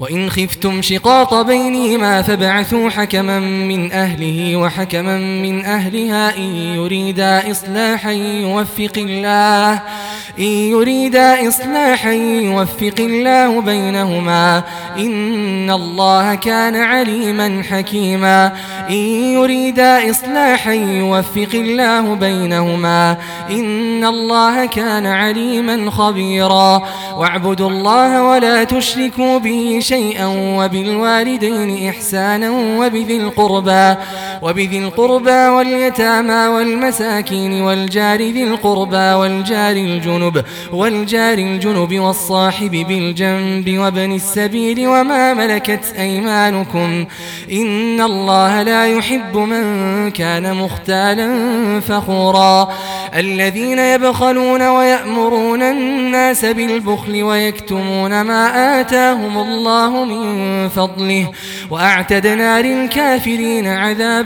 وإن خفتم شقاق بينهما فابعثوا حكما من أهله وحكما من أهلها إن يريدا إصلاحا يوفق الله إن يريدا إصلاحا يوفق الله بينهما إن الله كان عليما حكيما إن يريدا إصلاحا يوفق الله بينهما إن الله كان عليما خبيرا واعبدوا الله ولا تشركوا به شيئا وبالوالدين إحسانا وبذي القربى وبذي القربى واليتامى والمساكين والجار ذي القربى والجار الجنب والجار الجنب والصاحب بالجنب وابن السبيل وما ملكت أيمانكم إن الله لا يحب من كان مختالا فخورا الذين يبخلون ويأمرون الناس بالبخل ويكتمون ما آتاهم الله من فضله وأعتدنا للكافرين عذابا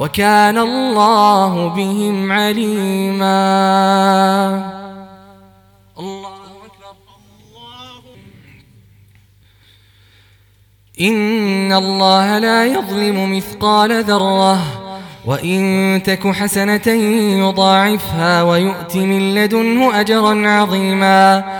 وكان الله بهم عليما. الله أكبر. إن الله لا يظلم مثقال ذرة. وإن تك حسنة يضاعفها ويؤت من لدنه أجرا عظيما.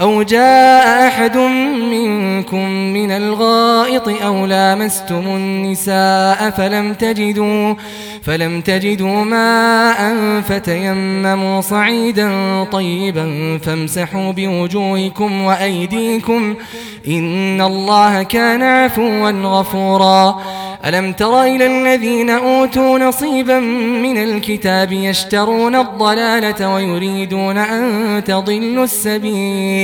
أو جاء أحد منكم من الغائط أو لامستم النساء فلم تجدوا فلم تجدوا ماء فتيمموا صعيدا طيبا فامسحوا بوجوهكم وأيديكم إن الله كان عفوا غفورا. ألم تر إلى الذين أوتوا نصيبا من الكتاب يشترون الضلالة ويريدون أن تضلوا السبيل؟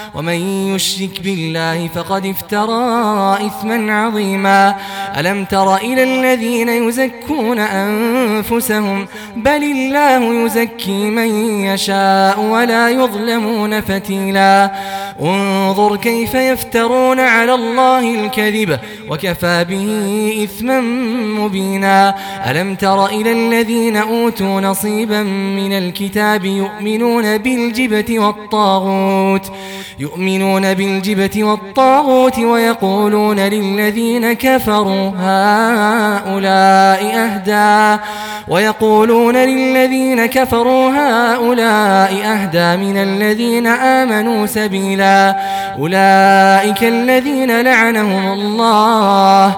ومن يشرك بالله فقد افترى إثما عظيما. ألم تر إلى الذين يزكون أنفسهم؟ بل الله يزكي من يشاء ولا يظلمون فتيلا. انظر كيف يفترون على الله الكذب وكفى به إثما مبينا. ألم تر إلى الذين أوتوا نصيبا من الكتاب يؤمنون بالجبت والطاغوت؟ يؤمنون بالجبت والطاغوت ويقولون للذين كفروا هؤلاء أهدى ويقولون للذين كفروا هؤلاء أهدى من الذين آمنوا سبيلا أولئك الذين لعنهم الله.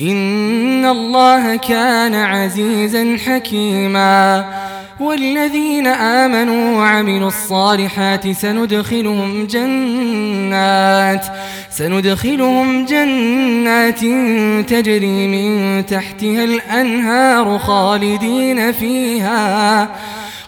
إن الله كان عزيزا حكيما والذين آمنوا وعملوا الصالحات سندخلهم جنات سندخلهم جنات تجري من تحتها الأنهار خالدين فيها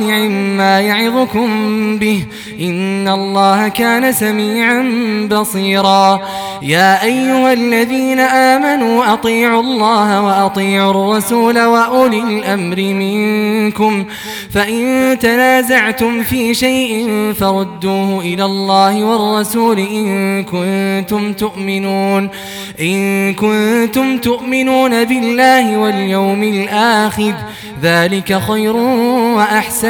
نعم ما يعظكم به. إن الله كان سميعا بصيرا. يا أيها الذين آمنوا أطيعوا الله وأطيعوا الرسول وأولي الأمر منكم. فإن تنازعتم في شيء فردوه إلى الله والرسول إن كنتم تؤمنون. إن كنتم تؤمنون بالله واليوم الآخر. ذلك خير وأحسن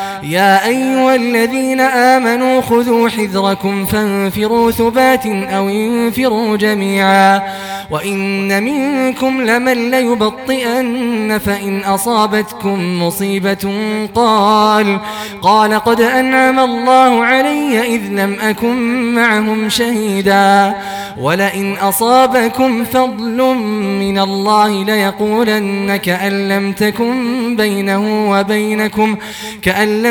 يا أيها الذين آمنوا خذوا حذركم فانفروا ثبات أو انفروا جميعا وإن منكم لمن ليبطئن فإن أصابتكم مصيبة قال قال قد أنعم الله علي إذ لم أكن معهم شهيدا ولئن أصابكم فضل من الله ليقولن كأن لم تكن بينه وبينكم كأن لم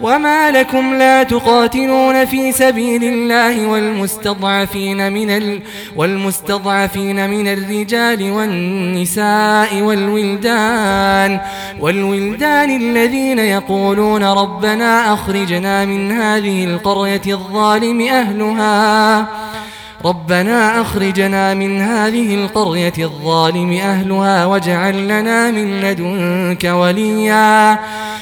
وما لكم لا تقاتلون في سبيل الله والمستضعفين من ال والمستضعفين من الرجال والنساء والولدان والولدان الذين يقولون ربنا أخرجنا من هذه القرية الظالم أهلها ربنا أخرجنا من هذه القرية الظالم أهلها واجعل لنا من لدنك وليا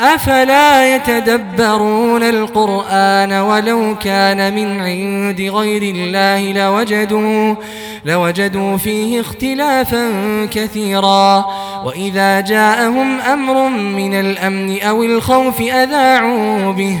أفلا يتدبرون القرآن ولو كان من عند غير الله لوجدوا, لوجدوا فيه اختلافا كثيرا وإذا جاءهم أمر من الأمن أو الخوف أذاعوا به